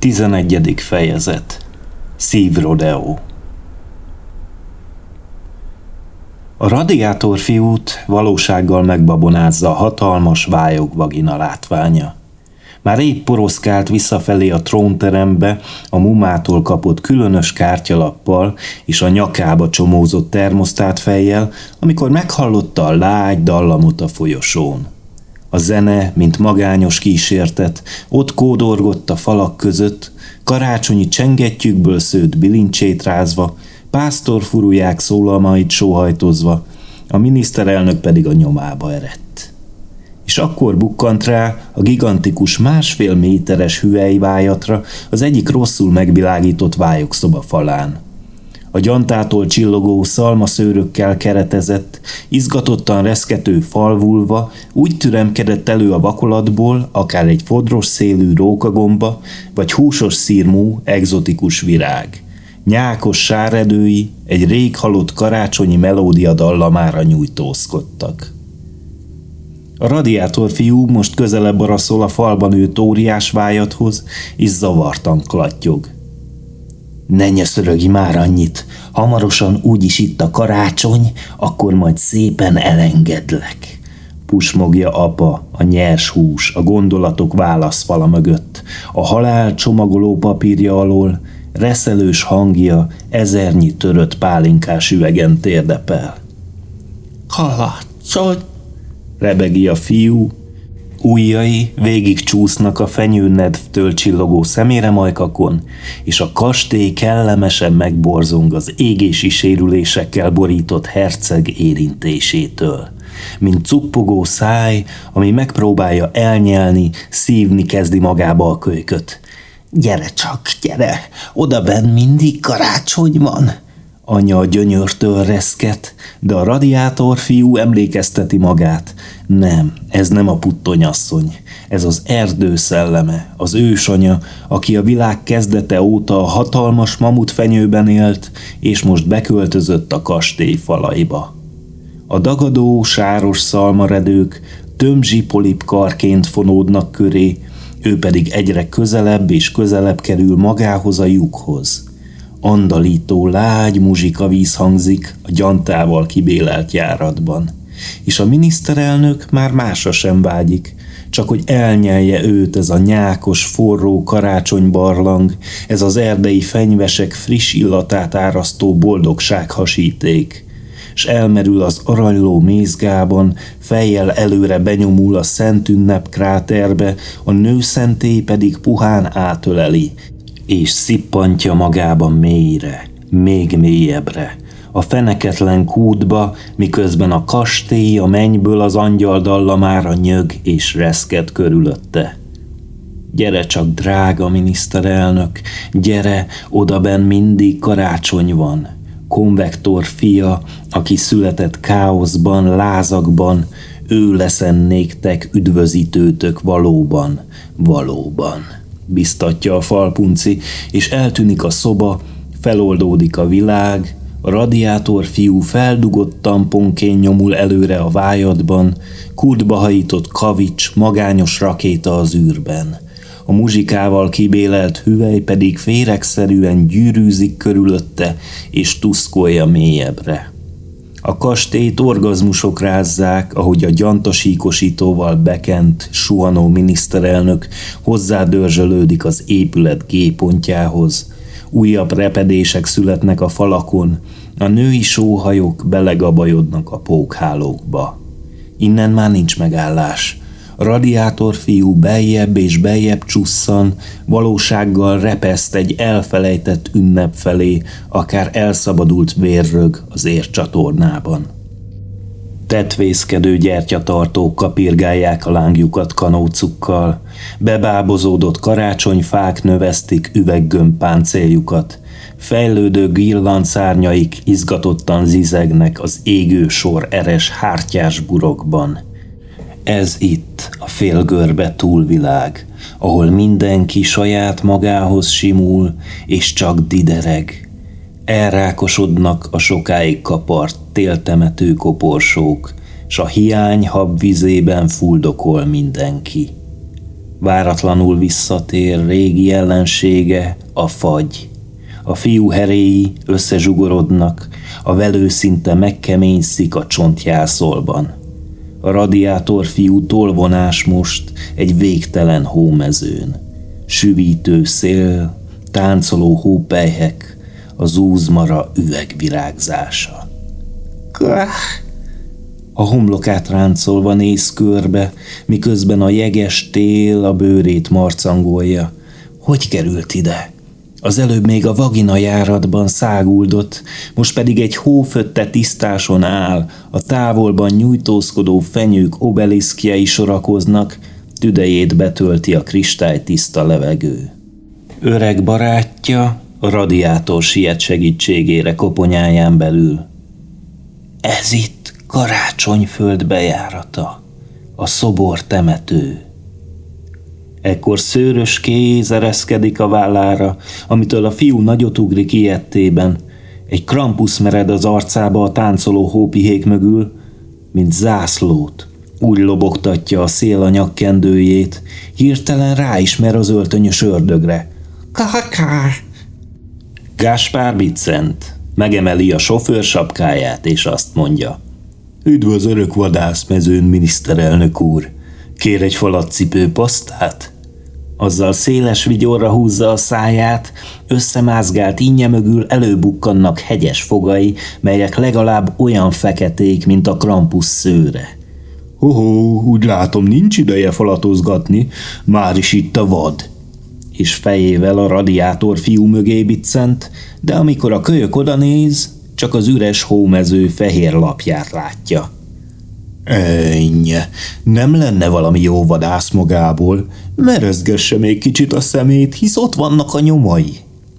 11. fejezet Szívrodeo A radiátor fiút valósággal megbabonázza a hatalmas vályog vagina látványa. Már épp poroszkált visszafelé a trónterembe a mumától kapott különös kártyalappal és a nyakába csomózott termosztát fejjel, amikor meghallotta a lágy dallamot a folyosón. A zene, mint magányos kísértet, ott kódorgott a falak között, karácsonyi csengettyűkből szőtt bilincsét rázva, pásztorfuruják szólalmait sóhajtozva, a miniszterelnök pedig a nyomába erett. És akkor bukkant rá a gigantikus másfél méteres hüvelyvájatra az egyik rosszul megvilágított vályokszoba falán – a gyantától csillogó szalmaszőrökkel keretezett, izgatottan reszkető falvulva úgy türemkedett elő a vakolatból, akár egy fodros szélű rókagomba, vagy húsos szírmú, egzotikus virág. Nyákos sáredői egy rég halott karácsonyi melódia dallamára nyújtózkodtak. A radiátor fiú most közelebb araszol a falban ült óriás vájathoz, és zavartan klattyog – ne nyöszörögj már annyit, hamarosan úgyis itt a karácsony, akkor majd szépen elengedlek. Pusmogja apa, a nyers hús, a gondolatok válaszfala mögött, a halál csomagoló papírja alól, reszelős hangja ezernyi törött pálinkás üvegen térdepel. Kalácsony! rebegi a fiú, Újjai végig csúsznak a fenyőnedvtől csillogó szeméremajkakon, és a kastély kellemesen megborzong az égési sérülésekkel borított herceg érintésétől. Mint cuppogó száj, ami megpróbálja elnyelni, szívni kezdi magába a kölyköt. Gyere csak, gyere, oda benn mindig karácsony van. Anya a gyönyörtől reszket, de a radiátor fiú emlékezteti magát. Nem, ez nem a puttonyasszony. Ez az erdő szelleme, az ősanya, aki a világ kezdete óta a hatalmas mamut fenyőben élt, és most beköltözött a kastély falaiba. A dagadó, sáros szalmaredők tömzsi polipkarként fonódnak köré, ő pedig egyre közelebb és közelebb kerül magához a lyukhoz – andalító lágy muzsika víz hangzik a gyantával kibélelt járatban. És a miniszterelnök már másra sem vágyik, csak hogy elnyelje őt ez a nyákos, forró karácsonybarlang, ez az erdei fenyvesek friss illatát árasztó boldogság hasíték s elmerül az aranyló mézgában, fejjel előre benyomul a szent ünnep kráterbe, a nőszentély pedig puhán átöleli, és szippantja magában mélyre, még mélyebbre, a feneketlen kútba, miközben a kastély a mennyből az angyal dallamára nyög és reszket körülötte. Gyere csak, drága miniszterelnök, gyere, odaben mindig karácsony van. Konvektor fia, aki született káoszban, lázakban, ő leszen néktek üdvözítőtök valóban, valóban biztatja a falpunci, és eltűnik a szoba, feloldódik a világ, a radiátor fiú feldugott tamponként nyomul előre a vájadban, kurtba hajított kavics, magányos rakéta az űrben. A muzsikával kibélelt hüvely pedig féregszerűen gyűrűzik körülötte, és tuszkolja mélyebbre. A kastélyt orgazmusok rázzák, ahogy a gyantasíkosítóval bekent, suhanó miniszterelnök hozzádörzsölődik az épület gépontjához. Újabb repedések születnek a falakon, a női sóhajok belegabajodnak a pókhálókba. Innen már nincs megállás radiátor fiú beljebb és beljebb csusszan, valósággal repeszt egy elfelejtett ünnep felé, akár elszabadult vérrög az ércsatornában. Tetvészkedő gyertyatartók kapirgálják a lángjukat kanócukkal, bebábozódott karácsonyfák növesztik üveggömb páncéljukat, fejlődő szárnyaik izgatottan zizegnek az égő sor eres hártyás burokban – ez itt a félgörbe túlvilág, ahol mindenki saját magához simul, és csak didereg. Elrákosodnak a sokáig kapart téltemető koporsók, s a hiány hab vizében fuldokol mindenki. Váratlanul visszatér régi ellensége, a fagy. A fiú heréi összezsugorodnak, a velő szinte megkeményszik a csontjászolban. A radiátor fiú tolvonás most egy végtelen hómezőn. Süvítő szél, táncoló hópelyhek, a zúzmara üvegvirágzása. Kah! A homlokát ráncolva néz körbe, miközben a jeges tél a bőrét marcangolja. Hogy került ide? Az előbb még a vagina járatban száguldott, most pedig egy hófötte tisztáson áll, a távolban nyújtózkodó fenyők obeliszkjei sorakoznak, tüdejét betölti a tiszta levegő. Öreg barátja a radiátor siet segítségére koponyáján belül. Ez itt karácsonyföld bejárata, a szobor temető. Ekkor szőrös kéz ereszkedik a vállára, amitől a fiú nagyot ugrik ilyettében. Egy krampusz mered az arcába a táncoló hópihék mögül, mint zászlót. Úgy lobogtatja a szél a nyakkendőjét, hirtelen ráismer az öltönyös ördögre. Kaká! Gáspár Bicent megemeli a sofőr sapkáját, és azt mondja. Üdv az örök vadászmezőn, miniszterelnök úr! Kér egy falat pasztát? Azzal széles vigyorra húzza a száját, összemázgált innye mögül előbukkannak hegyes fogai, melyek legalább olyan feketék, mint a krampusz szőre. Hoho, úgy látom, nincs ideje falatozgatni, már is itt a vad. És fejével a radiátor fiú mögé biccent, de amikor a kölyök oda néz, csak az üres hómező fehér lapját látja. Ennyi, nem lenne valami jó vadász magából, merezgesse még kicsit a szemét, hisz ott vannak a nyomai.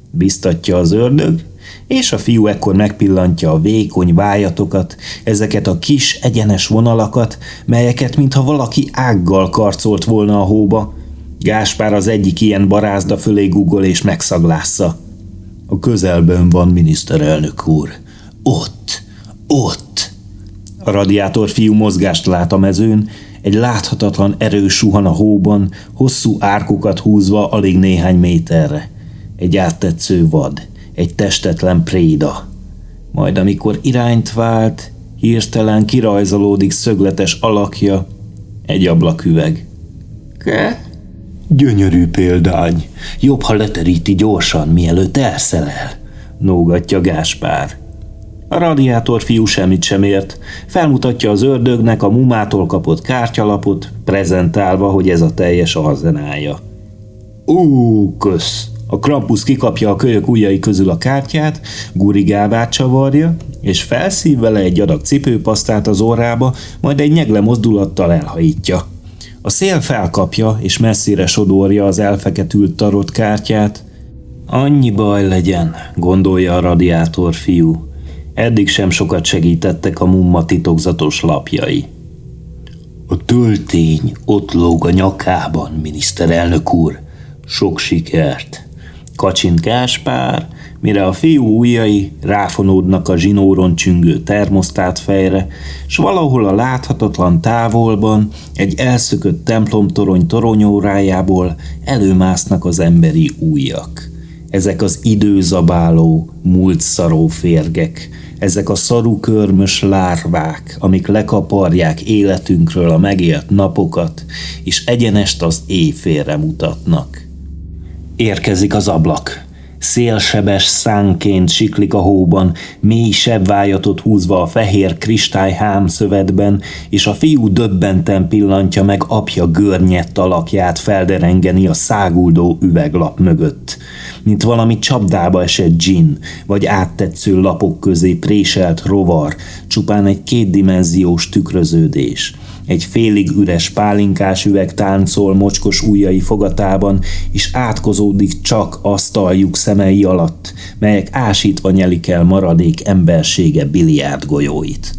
Biztatja az ördög, és a fiú ekkor megpillantja a vékony vájatokat, ezeket a kis, egyenes vonalakat, melyeket mintha valaki ággal karcolt volna a hóba. Gáspár az egyik ilyen barázda fölé guggol és megszaglásza. A közelben van miniszterelnök úr. Ott, ott. A radiátor fiú mozgást lát a mezőn, egy láthatatlan erő suhan a hóban, hosszú árkokat húzva alig néhány méterre. Egy áttetsző vad, egy testetlen préda. Majd amikor irányt vált, hirtelen kirajzolódik szögletes alakja, egy ablaküveg. Ke? Gyönyörű példány. Jobb, ha leteríti gyorsan, mielőtt elszelel, nógatja Gáspár. A radiátor fiú semmit sem ért. Felmutatja az ördögnek a mumától kapott kártyalapot, prezentálva, hogy ez a teljes arzenája. Ó, kösz! A Krampus kikapja a kölyök ujjai közül a kártyát, gurigábát csavarja, és felszív vele egy adag cipőpasztát az orrába, majd egy nyegle mozdulattal elhajítja. A szél felkapja, és messzire sodorja az elfeketült tarot kártyát. Annyi baj legyen, gondolja a radiátor fiú. Eddig sem sokat segítettek a mumma titokzatos lapjai. A töltény ott lóg a nyakában, miniszterelnök úr. Sok sikert! Kacsint Gáspár, mire a fiú ujjai ráfonódnak a zsinóron csüngő termosztát fejre, s valahol a láthatatlan távolban egy elszökött templomtorony toronyórájából előmásznak az emberi újak. Ezek az időzabáló, múlt szaró férgek, ezek a szarú körmös lárvák, amik lekaparják életünkről a megélt napokat, és egyenest az éjfélre mutatnak. Érkezik az ablak. Szélsebes szánként siklik a hóban, mély sebvájatot húzva a fehér kristály hámszövetben, és a fiú döbbenten pillantja meg apja görnyett alakját felderengeni a száguldó üveglap mögött. Mint valami csapdába esett gin, vagy áttetsző lapok közé préselt rovar, csupán egy kétdimenziós tükröződés – egy félig üres pálinkás üveg táncol mocskos ujjai fogatában, és átkozódik csak asztaljuk szemei alatt, melyek ásítva nyelik el maradék embersége biliárd golyóit.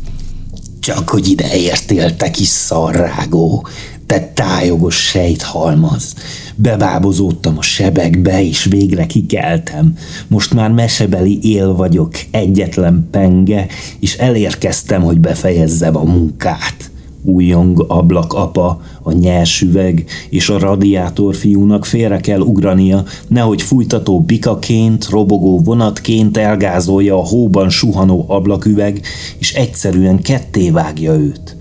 Csak hogy ide értél, te kis szarrágó, te tájogos sejthalmaz. Bebábozódtam a sebekbe, és végre kikeltem. Most már mesebeli él vagyok, egyetlen penge, és elérkeztem, hogy befejezzem a munkát. Újjong ablak apa, a nyers üveg és a radiátor fiúnak félre kell ugrania, nehogy fújtató bikaként, robogó vonatként elgázolja a hóban suhanó ablaküveg, és egyszerűen ketté vágja őt.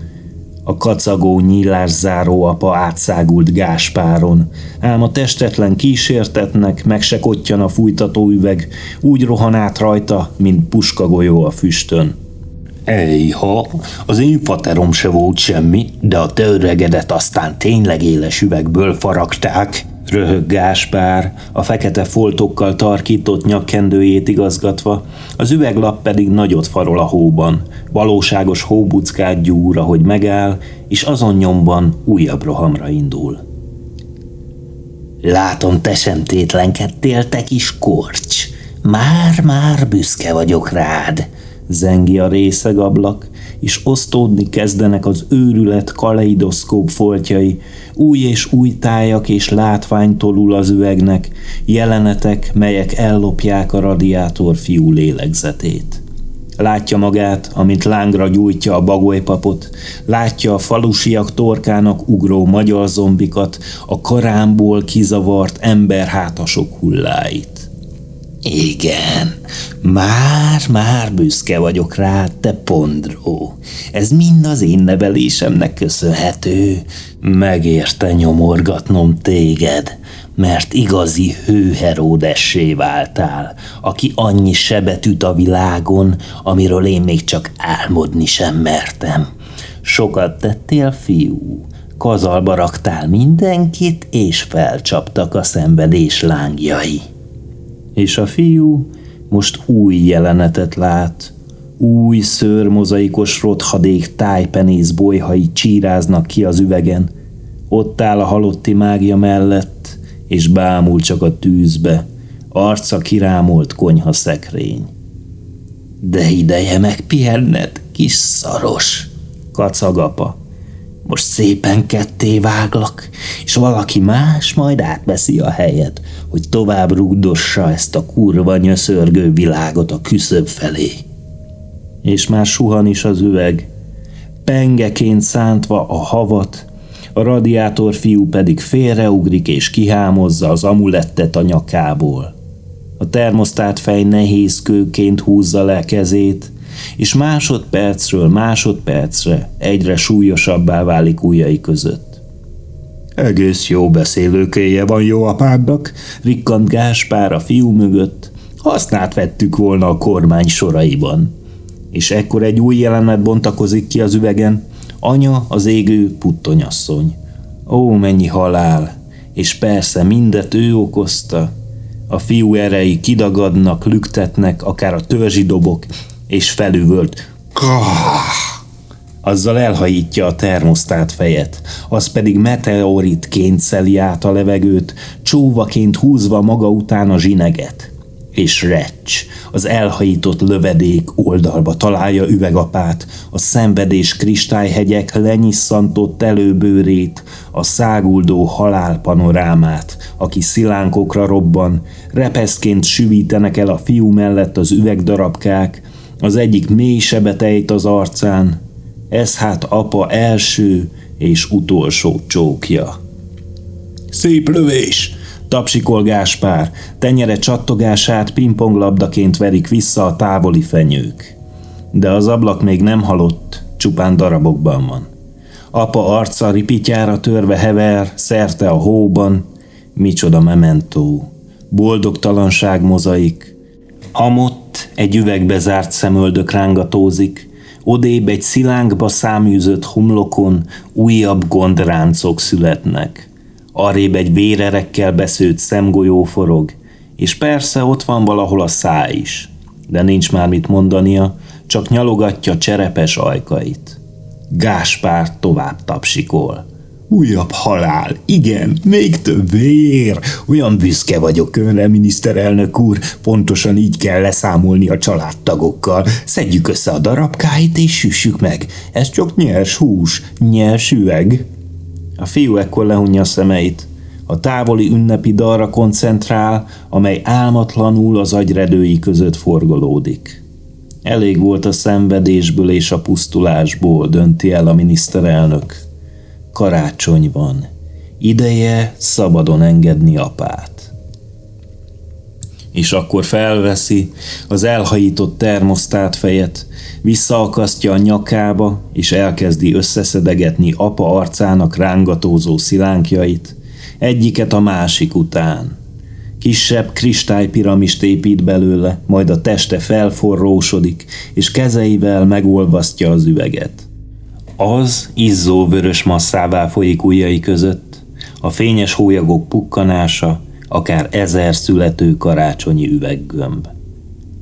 A kacagó nyílászáró apa átszágult Gáspáron, ám a testetlen kísértetnek meg se a fújtató üveg, úgy rohan át rajta, mint puskagolyó a füstön. Ejha, az én faterom se volt semmi, de a te öregedet aztán tényleg éles üvegből faragták, röhög Gáspár, a fekete foltokkal tarkított nyakkendőjét igazgatva, az üveglap pedig nagyot farol a hóban, valóságos hóbuckát gyúr, ahogy megáll, és azon nyomban újabb rohamra indul. Látom, te sem tétlenkedtél, te kis korcs. Már-már büszke vagyok rád, zengi a részegablak, és osztódni kezdenek az őrület kaleidoszkóp foltjai, új és új tájak és látvány tolul az üvegnek, jelenetek, melyek ellopják a radiátor fiú lélegzetét. Látja magát, amint lángra gyújtja a bagolypapot, látja a falusiak torkának ugró magyar zombikat, a karámból kizavart emberhátasok hulláit. Igen, már-már büszke vagyok rá, te pondró. Ez mind az én nevelésemnek köszönhető. Megérte nyomorgatnom téged, mert igazi hőheródessé váltál, aki annyi sebet üt a világon, amiről én még csak álmodni sem mertem. Sokat tettél, fiú, kazalba raktál mindenkit, és felcsaptak a szenvedés lángjai és a fiú most új jelenetet lát. Új szőrmozaikos rothadék tájpenész bolyhai csíráznak ki az üvegen. Ott áll a halotti mágia mellett, és bámul csak a tűzbe, arca kirámolt konyha szekrény. De ideje megpihenned, kis szaros, kacagapa. Most szépen ketté váglak, és valaki más majd átveszi a helyet, hogy tovább rugdossa ezt a kurva nyöszörgő világot a küszöb felé. És már suhan is az üveg, pengeként szántva a havat, a radiátor fiú pedig félreugrik és kihámozza az amulettet a nyakából. A termosztát fej nehéz kőként húzza le kezét, és másodpercről másodpercre egyre súlyosabbá válik ujjai között. Egész jó beszélőkéje van jó apádnak, rikkant Gáspár a fiú mögött, hasznát vettük volna a kormány soraiban. És ekkor egy új jelenet bontakozik ki az üvegen, anya az égő puttonyasszony. Ó, mennyi halál! És persze mindet ő okozta. A fiú erei kidagadnak, lüktetnek, akár a törzsi dobok, és felüvölt. Azzal elhajítja a termosztát fejet, az pedig meteoritként szeli át a levegőt, csóvaként húzva maga után a zsineget. És recs, az elhajított lövedék oldalba találja üvegapát, a szenvedés kristályhegyek lenyisszantott előbőrét, a száguldó halálpanorámát, aki szilánkokra robban, repeszként süvítenek el a fiú mellett az üvegdarabkák, az egyik mély sebet ejt az arcán, ez hát apa első és utolsó csókja. Szép lövés! Tapsikol Gáspár, tenyere csattogását pingponglabdaként verik vissza a távoli fenyők. De az ablak még nem halott, csupán darabokban van. Apa arca ripityára törve hever, szerte a hóban, micsoda mementó, boldogtalanság mozaik. Amott egy üvegbe zárt szemöldök rángatózik, odébb egy szilánkba száműzött homlokon újabb gondráncok születnek. Arrébb egy vérerekkel beszőtt szemgolyó forog, és persze ott van valahol a száj is, de nincs már mit mondania, csak nyalogatja cserepes ajkait. Gáspár tovább tapsikol. Újabb halál, igen, még több vér. Olyan büszke vagyok önre, miniszterelnök úr, pontosan így kell leszámolni a családtagokkal. Szedjük össze a darabkáit és süssük meg. Ez csak nyers hús, nyers üveg. A fiú ekkor lehunja a szemeit. A távoli ünnepi dalra koncentrál, amely álmatlanul az agyredői között forgolódik. Elég volt a szenvedésből és a pusztulásból, dönti el a miniszterelnök. Karácsony van. Ideje szabadon engedni apát. És akkor felveszi az elhajított termosztát fejet, visszaakasztja a nyakába, és elkezdi összeszedegetni apa arcának rángatózó szilánkjait, egyiket a másik után. Kisebb kristálypiramist épít belőle, majd a teste felforrósodik, és kezeivel megolvasztja az üveget. Az izzó vörös masszává folyik ujjai között, a fényes hólyagok pukkanása, akár ezer születő karácsonyi üveggömb.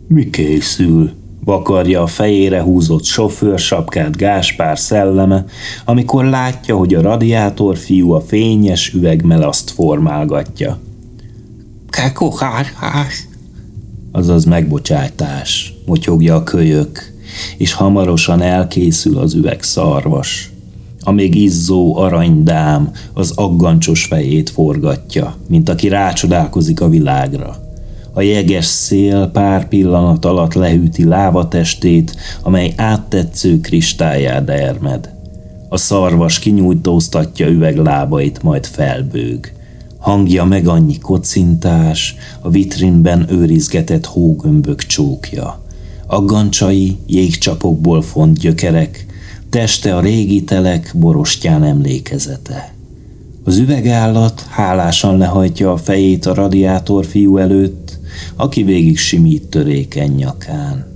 Mi készül? Vakarja a fejére húzott sofőrsapkát Gáspár szelleme, amikor látja, hogy a radiátor fiú a fényes üvegmelaszt formálgatja. Kekohárhás! Azaz megbocsátás, motyogja a kölyök, és hamarosan elkészül az üveg szarvas. A még izzó aranydám az aggancsos fejét forgatja, mint aki rácsodálkozik a világra. A jeges szél pár pillanat alatt lehűti lávatestét, amely áttetsző kristályá dermed. A szarvas kinyújtóztatja üveglábait, majd felbőg. Hangja meg annyi kocintás, a vitrinben őrizgetett hógömbök csókja. Aggancsai jégcsapokból font gyökerek, teste a régi telek borostyán emlékezete. Az üvegállat hálásan lehajtja a fejét a radiátor fiú előtt, aki végig simít törékeny nyakán.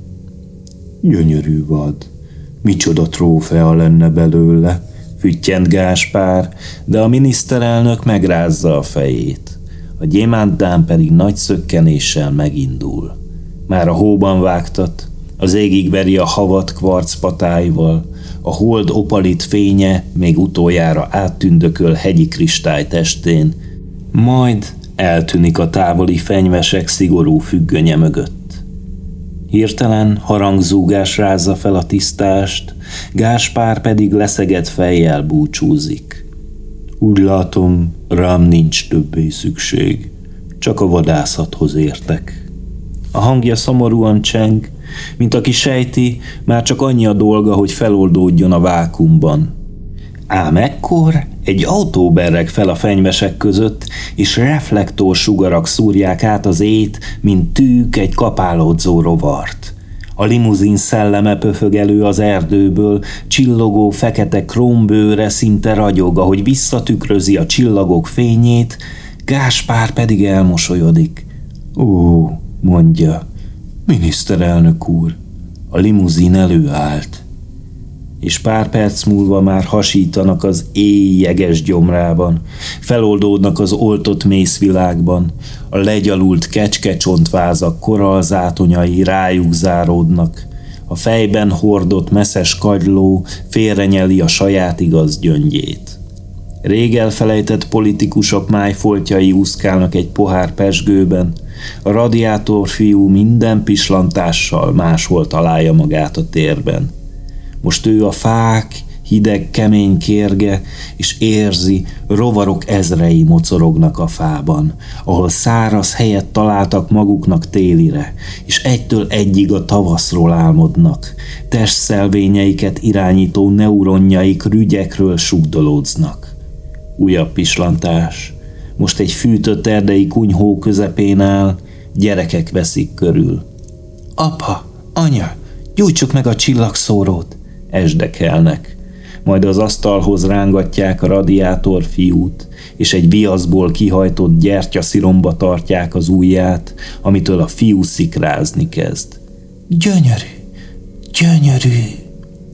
Gyönyörű vad, micsoda trófea lenne belőle, füttyent Gáspár, de a miniszterelnök megrázza a fejét. A gyémántdám pedig nagy szökkenéssel megindul. Már a hóban vágtat, az égig veri a havat kvarcpatáival, a hold opalit fénye még utoljára áttündököl hegyi kristály testén, majd eltűnik a távoli fenyvesek szigorú függönye mögött. Hirtelen harangzúgás rázza fel a tisztást, Gáspár pedig leszegett fejjel búcsúzik. Úgy látom, rám nincs többé szükség, csak a vadászathoz értek. A hangja szomorúan cseng, mint aki sejti, már csak annyi a dolga, hogy feloldódjon a vákumban. Ám ekkor egy autó berreg fel a fenyvesek között, és reflektor sugarak szúrják át az ét, mint tűk egy kapálódzó rovart. A limuzin szelleme pöfög elő az erdőből, csillogó fekete krómbőre szinte ragyog, ahogy visszatükrözi a csillagok fényét, Gáspár pedig elmosolyodik. Ó, mondja, miniszterelnök úr, a limuzin előállt és pár perc múlva már hasítanak az éj jeges gyomrában, feloldódnak az oltott mészvilágban, a legyalult kecskecsontváza koralzátonyai rájuk záródnak, a fejben hordott messzes kagyló félrenyeli a saját igaz gyöngyét. Rég elfelejtett politikusok májfoltjai úszkálnak egy pohár pesgőben, a radiátor fiú minden pislantással máshol találja magát a térben. Most ő a fák, hideg, kemény kérge, és érzi, rovarok ezrei mocorognak a fában, ahol száraz helyet találtak maguknak télire, és egytől egyig a tavaszról álmodnak, testszelvényeiket irányító neuronjaik rügyekről sugdolódznak. Újabb pislantás. Most egy fűtött erdei kunyhó közepén áll, gyerekek veszik körül. Apa, anya, gyújtsuk meg a csillagszórót! esdekelnek. Majd az asztalhoz rángatják a radiátor fiút, és egy viaszból kihajtott gyertyasziromba tartják az ujját, amitől a fiú szikrázni kezd. Gyönyörű, gyönyörű,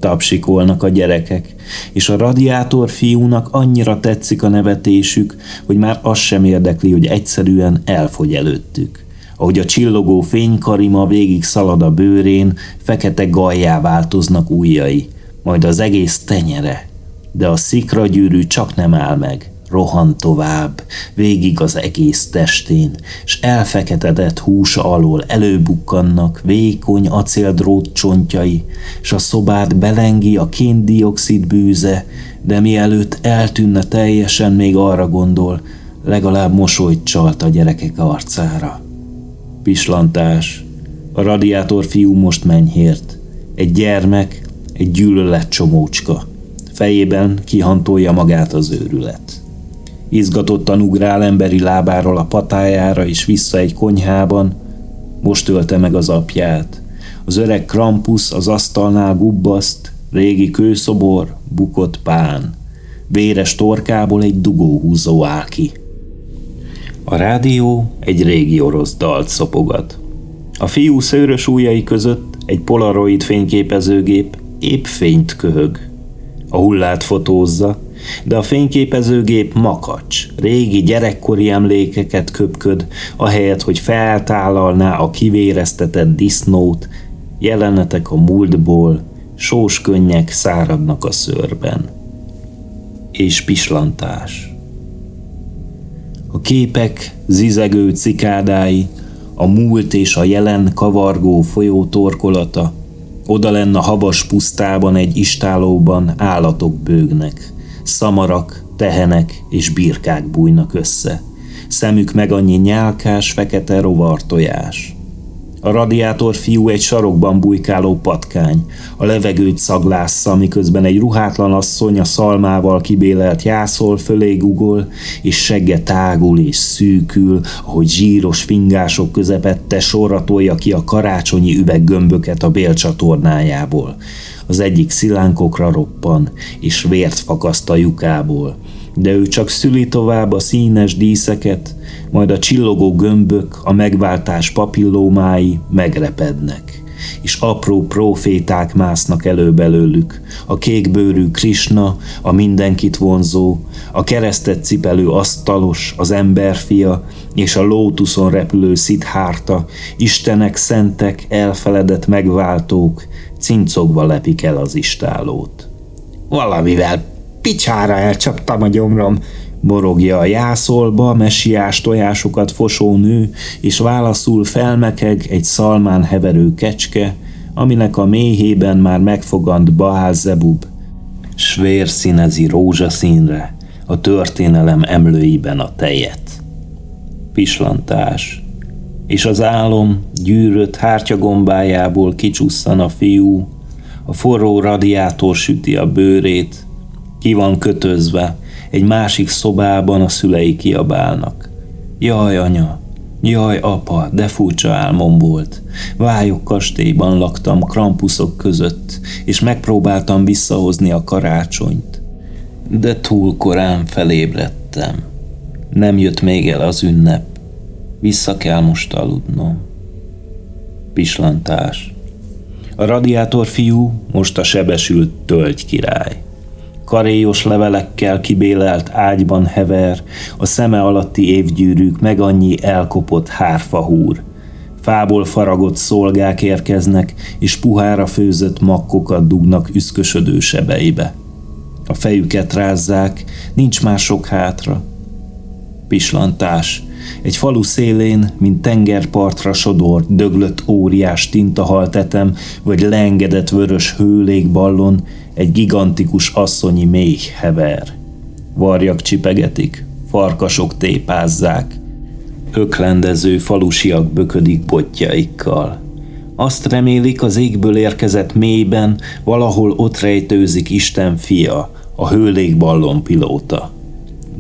tapsikolnak a gyerekek, és a radiátor fiúnak annyira tetszik a nevetésük, hogy már az sem érdekli, hogy egyszerűen elfogy előttük. Ahogy a csillogó fénykarima végig szalad a bőrén, fekete gajjá változnak ujjai, majd az egész tenyere. De a szikragyűrű csak nem áll meg, rohan tovább, végig az egész testén, s elfeketedett húsa alól előbukkannak vékony acéldrót csontjai, s a szobát belengi a kéndioxid bűze, de mielőtt eltűnne teljesen, még arra gondol, legalább mosolyt csalt a gyerekek arcára. Pislantás, a radiátor fiú most menyhért. Egy gyermek, egy gyűlölet csomócska. Fejében kihantolja magát az őrület. Izgatottan ugrál emberi lábáról a patájára és vissza egy konyhában, most ölte meg az apját. Az öreg Krampus az asztalnál gubbaszt, régi kőszobor, bukott pán. Véres torkából egy dugóhúzó áll ki. A rádió egy régi orosz dalt szopogat. A fiú szőrös ujjai között egy polaroid fényképezőgép épp fényt köhög. A hullát fotózza, de a fényképezőgép makacs, régi gyerekkori emlékeket köpköd, ahelyett, hogy feltállalná a kivéreztetett disznót, jelenetek a múltból, sós könnyek száradnak a szőrben. És pislantás. A képek zizegő cikádái, a múlt és a jelen kavargó folyó torkolata, oda lenne a habas pusztában egy istálóban állatok bőgnek, szamarak, tehenek és birkák bújnak össze. Szemük meg annyi nyálkás, fekete rovartojás. A radiátor fiú egy sarokban bujkáló patkány, a levegőt szaglásza, miközben egy ruhátlan asszony a szalmával kibélelt jászol fölé gugol, és segge tágul és szűkül, ahogy zsíros fingások közepette sorra tolja ki a karácsonyi üveggömböket a bélcsatornájából. Az egyik szilánkokra roppan, és vért fakaszt a lyukából. De ő csak szüli tovább a színes díszeket, majd a csillogó gömbök, a megváltás papillómái megrepednek, és apró proféták másznak elő belőlük, a kékbőrű Krishna, a mindenkit vonzó, a keresztet cipelő asztalos, az emberfia, és a lótuszon repülő szithárta, istenek, szentek, elfeledett megváltók, cincogva lepik el az istálót. Valamivel picsára elcsaptam a gyomrom, borogja a jászolba, messiás tojásokat fosó nő, és válaszul felmekeg egy szalmán heverő kecske, aminek a méhében már megfogant Baál Zebub, s vérszínezi rózsaszínre, a történelem emlőiben a tejet. Pislantás, és az álom gyűrött hártyagombájából kicsusszan a fiú, a forró radiátor süti a bőrét, ki van kötözve, egy másik szobában a szülei kiabálnak. Jaj, anya, jaj, apa, de furcsa álmom volt. Vályok kastélyban laktam krampuszok között, és megpróbáltam visszahozni a karácsonyt. De túl korán felébredtem. Nem jött még el az ünnep. Vissza kell most aludnom. Pislantás. A radiátor fiú most a sebesült tölgy király karéjos levelekkel kibélelt ágyban hever, a szeme alatti évgyűrűk meg annyi elkopott hárfahúr. Fából faragott szolgák érkeznek, és puhára főzött makkokat dugnak üszkösödő sebeibe. A fejüket rázzák, nincs már sok hátra. Pislantás. Egy falu szélén, mint tengerpartra sodort, döglött óriás tintahaltetem, vagy leengedett vörös hőlékballon, egy gigantikus asszonyi méh hever. Varjak csipegetik, farkasok tépázzák, öklendező falusiak böködik botjaikkal. Azt remélik, az égből érkezett mélyben valahol ott rejtőzik Isten fia, a hőlékballon pilóta.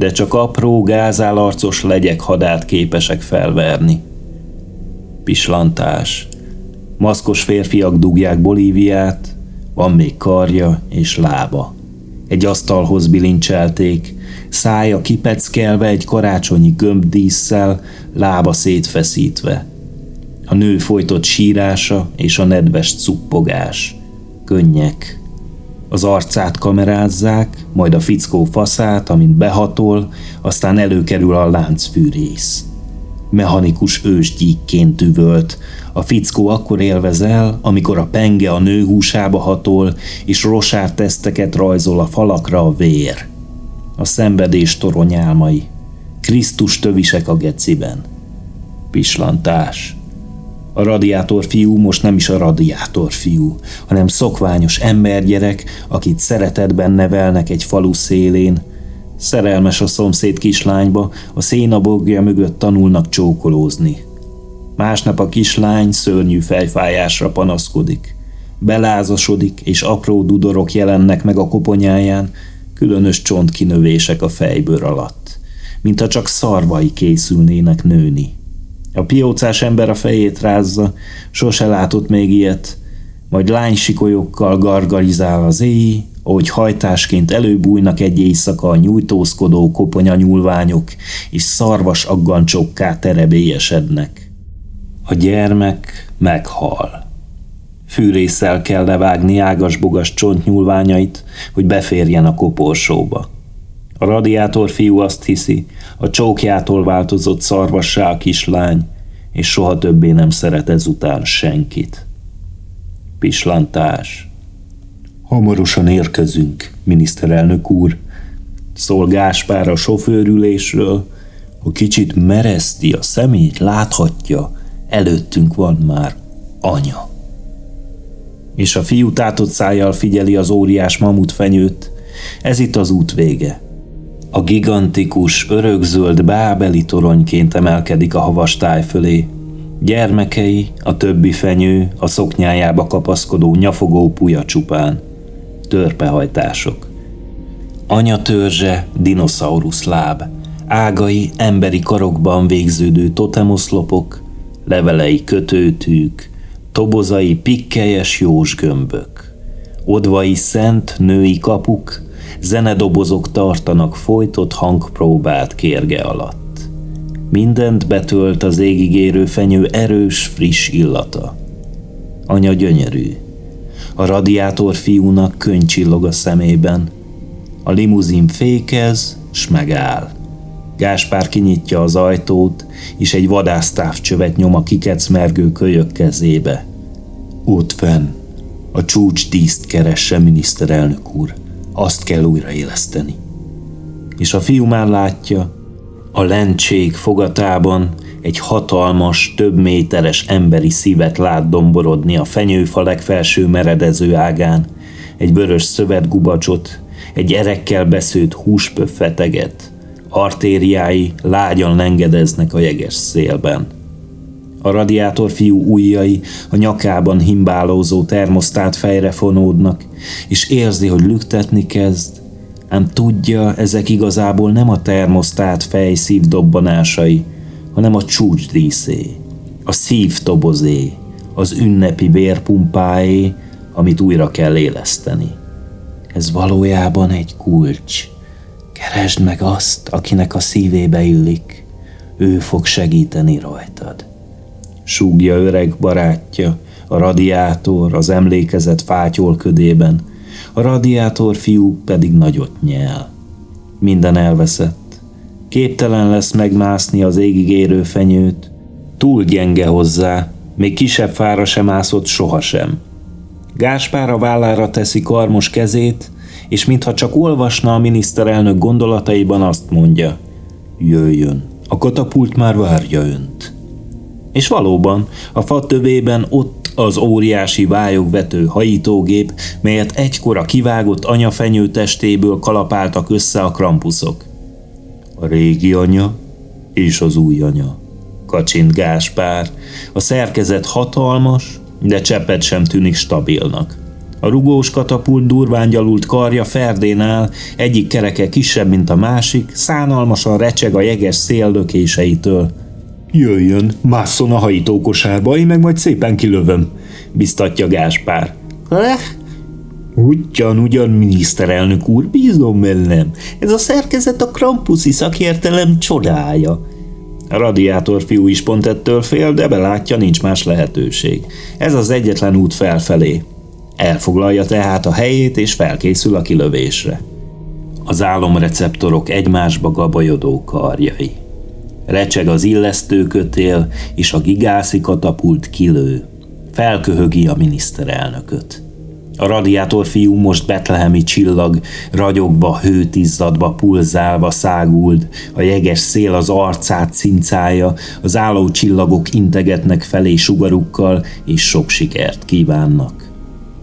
De csak apró gázálarcos legyek hadát képesek felverni. Pislantás. Maszkos férfiak dugják Bolíviát, van még karja és lába. Egy asztalhoz bilincselték, szája kipeckelve egy karácsonyi gömbdísszel, lába szétfeszítve. A nő folytott sírása és a nedves cuppogás. Könnyek. Az arcát kamerázzák, majd a fickó faszát, amint behatol, aztán előkerül a láncfűrész. Mechanikus ősgyíkként üvölt, a fickó akkor élvezel, amikor a penge a nő húsába hatol, és rosár teszteket rajzol a falakra a vér. A szenvedés toronyálmai. Krisztus tövisek a geciben. Pislantás. A radiátor fiú most nem is a radiátor fiú, hanem szokványos embergyerek, akit szeretetben nevelnek egy falu szélén, Szerelmes a szomszéd kislányba, a szénabogja mögött tanulnak csókolózni. Másnap a kislány szörnyű fejfájásra panaszkodik. Belázasodik, és apró dudorok jelennek meg a koponyáján, különös csontkinövések a fejbőr alatt, mintha csak szarvai készülnének nőni. A piócás ember a fejét rázza, sose látott még ilyet, majd lánysikolyokkal gargarizál az éj, ahogy hajtásként előbújnak egy éjszaka a nyújtózkodó koponya nyúlványok, és szarvas aggancsokká terebélyesednek. A gyermek meghal. Fűrészsel kell levágni ágas-bogas csontnyúlványait, hogy beférjen a koporsóba. A radiátor fiú azt hiszi, a csókjától változott szarvassá a kislány, és soha többé nem szeret ezután senkit. Pislantás. Hamarosan érkezünk, miniszterelnök úr, szól Gáspár a sofőrülésről, ha kicsit mereszti a szemét, láthatja, előttünk van már anya. És a fiú tátott szájjal figyeli az óriás mamut fenyőt, ez itt az út vége. A gigantikus, örökzöld bábeli toronyként emelkedik a havastáj fölé. Gyermekei, a többi fenyő, a szoknyájába kapaszkodó nyafogó puja csupán. Törpehajtások. Anya törzse, dinoszaurusz láb. Ágai, emberi karokban végződő totemoszlopok, levelei kötőtűk, tobozai pikkelyes jósgömbök. Odvai szent női kapuk, zenedobozok tartanak folytott hangpróbát kérge alatt. Mindent betölt az égigérő fenyő erős, friss illata. Anya gyönyörű. A radiátor fiúnak könycsillog a szemében. A limuzin fékez, s megáll. Gáspár kinyitja az ajtót, és egy vadásztávcsövet nyom a kikecmergő kölyök kezébe. Ott fenn, a csúcs díszt keresse, miniszterelnök úr azt kell újraéleszteni. És a fiú már látja, a lentség fogatában egy hatalmas, több méteres emberi szívet lát domborodni a fenyőfa legfelső meredező ágán, egy vörös szövetgubacsot, egy erekkel beszőtt húspöffeteget, artériái lágyan lengedeznek a jeges szélben. A radiátor fiú ujjai a nyakában himbálózó termosztát fejre fonódnak, és érzi, hogy lüktetni kezd, ám tudja, ezek igazából nem a termosztát fej szívdobbanásai, hanem a csúcsdíszé, a szívtobozé, az ünnepi vérpumpáé, amit újra kell éleszteni. Ez valójában egy kulcs. Keresd meg azt, akinek a szívébe illik. Ő fog segíteni rajtad súgja öreg barátja, a radiátor az emlékezet fátyolködében, a radiátor fiú pedig nagyot nyel. Minden elveszett. Képtelen lesz megmászni az égig érő fenyőt, túl gyenge hozzá, még kisebb fára sem ászott sohasem. Gáspár a vállára teszi karmos kezét, és mintha csak olvasna a miniszterelnök gondolataiban azt mondja, jöjjön, a katapult már várja önt. És valóban, a fa tövében ott az óriási vályogvető hajítógép, melyet egykor a kivágott anyafenyő testéből kalapáltak össze a krampuszok. A régi anya és az új anya. Kacsint Gáspár. A szerkezet hatalmas, de cseppet sem tűnik stabilnak. A rugós katapult durván gyalult karja ferdén áll, egyik kereke kisebb, mint a másik, szánalmasan recseg a jeges szél lökéseitől. Jöjjön, másszon a hajítókosárba, én meg majd szépen kilövöm, biztatja Gáspár. Eh? Ugyan, ugyan, miniszterelnök úr, bízom bennem. Ez a szerkezet a krampuszi szakértelem csodája. A radiátor fiú is pont ettől fél, de belátja, nincs más lehetőség. Ez az egyetlen út felfelé. Elfoglalja tehát a helyét, és felkészül a kilövésre. Az álomreceptorok egymásba gabajodó karjai. Recseg az illesztőkötél, és a gigászi katapult kilő. Felköhögi a miniszterelnököt. A radiátor fiú most betlehemi csillag, ragyogva, hőtizzadva, pulzálva száguld, a jeges szél az arcát cincája, az álló csillagok integetnek felé sugarukkal, és sok sikert kívánnak.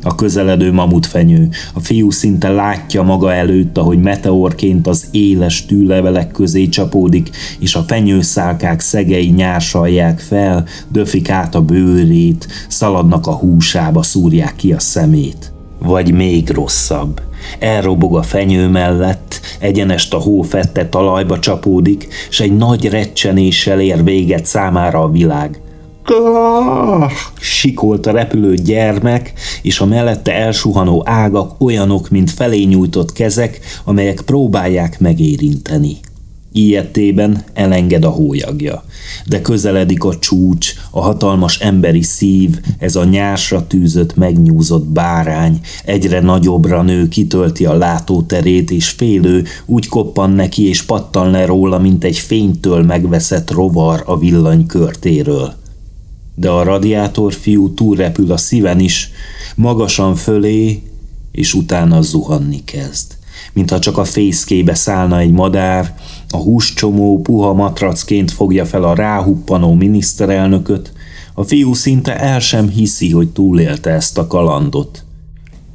A közeledő mamutfenyő. A fiú szinte látja maga előtt, ahogy meteorként az éles tűlevelek közé csapódik, és a fenyőszálkák szegei nyársalják fel, döfik át a bőrét, szaladnak a húsába, szúrják ki a szemét. Vagy még rosszabb. Elrobog a fenyő mellett, egyenest a hó fette talajba csapódik, s egy nagy recsenéssel ér véget számára a világ. Sikolt a repülő gyermek, és a mellette elsuhanó ágak olyanok, mint felé nyújtott kezek, amelyek próbálják megérinteni. Ilyettében elenged a hólyagja. De közeledik a csúcs, a hatalmas emberi szív, ez a nyársra tűzött, megnyúzott bárány, egyre nagyobbra nő, kitölti a látóterét, és félő úgy koppan neki, és pattan le róla, mint egy fénytől megveszett rovar a villany körtéről. De a radiátor fiú túlrepül a szíven is, magasan fölé, és utána zuhanni kezd mintha csak a fészkébe szállna egy madár, a húscsomó puha matracként fogja fel a ráhuppanó miniszterelnököt, a fiú szinte el sem hiszi, hogy túlélte ezt a kalandot.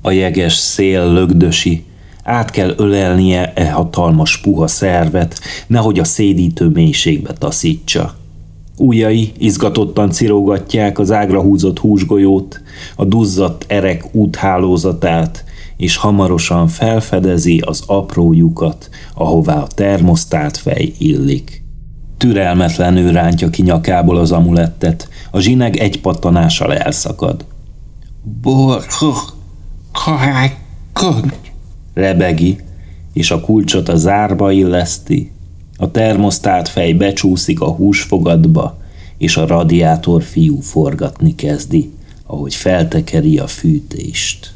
A jeges szél lögdösi, át kell ölelnie e hatalmas puha szervet, nehogy a szédítő mélységbe taszítsa. Újai izgatottan cirogatják az ágra húzott húsgolyót, a duzzadt erek úthálózatát, és hamarosan felfedezi az apró lyukat, ahová a termosztát fej illik. Türelmetlenül rántja ki nyakából az amulettet, a zsineg egy pattanással elszakad. Borho, karákony, rebegi, és a kulcsot a zárba illeszti. A termosztát fej becsúszik a húsfogadba, és a radiátor fiú forgatni kezdi, ahogy feltekeri a fűtést.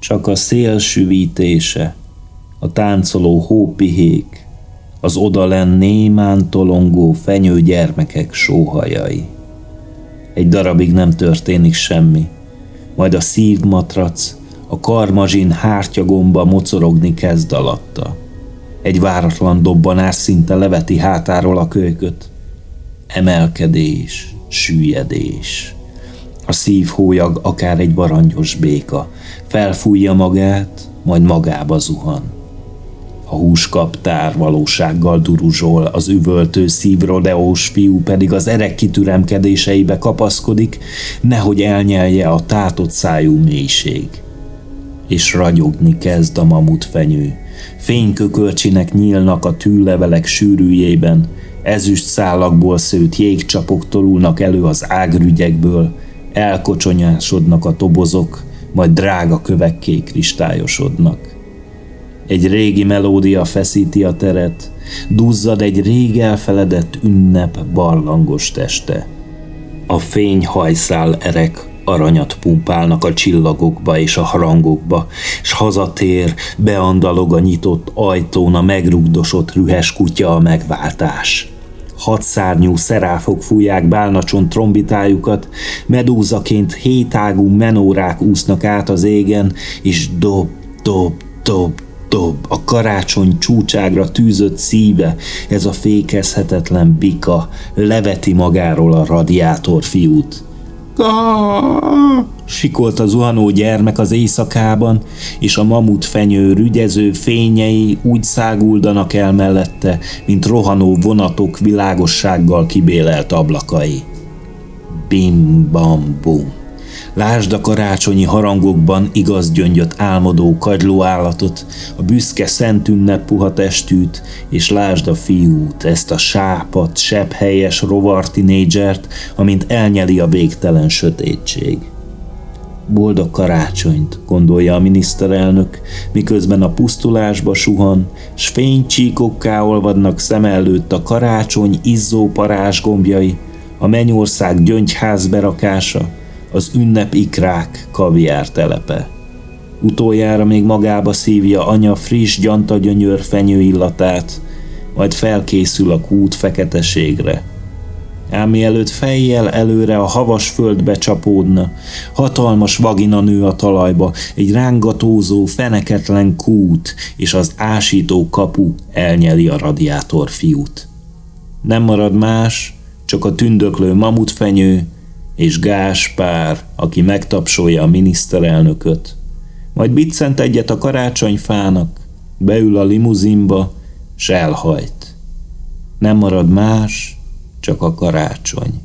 Csak a szél süvítése, a táncoló hópihék, az odalen némán tolongó fenyő gyermekek sóhajai. Egy darabig nem történik semmi, majd a szívmatrac, a karmazsin hártyagomba mocorogni kezd alatta. Egy váratlan dobbanás szinte leveti hátáról a kölyköt. Emelkedés, süllyedés. A szívhólyag akár egy varangyos béka, felfújja magát, majd magába zuhan. A húskaptár valósággal duruzsol, az üvöltő szívrodeós fiú pedig az erek kitüremkedéseibe kapaszkodik, nehogy elnyelje a tátott szájú mélység. És ragyogni kezd a mamutfenyő. Fénykökölcsinek nyílnak a tűlevelek sűrűjében, ezüst szálakból szőtt jégcsapok tolulnak elő az ágrügyekből, elkocsonyásodnak a tobozok, majd drága kövekké kristályosodnak. Egy régi melódia feszíti a teret, duzzad egy rég elfeledett ünnep barlangos teste. A fény hajszál erek aranyat pumpálnak a csillagokba és a harangokba, s hazatér, beandalog a nyitott ajtón a megrugdosott rühes kutya a megváltás hatszárnyú szeráfok fújják bálnacson trombitájukat, medúzaként hétágú menórák úsznak át az égen, és dob, dob, dob, dob, a karácsony csúcságra tűzött szíve, ez a fékezhetetlen bika, leveti magáról a radiátor fiút. Sikolt a zuhanó gyermek az éjszakában, és a mamut fenyő rügyező fényei úgy száguldanak el mellette, mint rohanó vonatok világossággal kibélelt ablakai. Bim-bam-bum. Lásd a karácsonyi harangokban igaz gyöngyöt álmodó állatot, a büszke szent ünnep puha testűt, és lásd a fiút, ezt a sápat, helyes rovar tinédzsert, amint elnyeli a végtelen sötétség. Boldog karácsonyt, gondolja a miniszterelnök, miközben a pusztulásba suhan, s fénycsíkokká olvadnak szem előtt a karácsony izzó parázsgombjai, a mennyország gyöngyház berakása, az ünnep ikrák kaviár telepe. Utoljára még magába szívja anya friss gyöngyör fenyő illatát, majd felkészül a kút feketeségre. Ám mielőtt fejjel előre a havas földbe csapódna, hatalmas vagina nő a talajba, egy rángatózó, feneketlen kút, és az ásító kapu elnyeli a radiátor fiút. Nem marad más, csak a tündöklő mamutfenyő, és Gáspár, aki megtapsolja a miniszterelnököt, majd biccent egyet a karácsonyfának, beül a limuzinba, s elhajt. Nem marad más, csak a karácsony.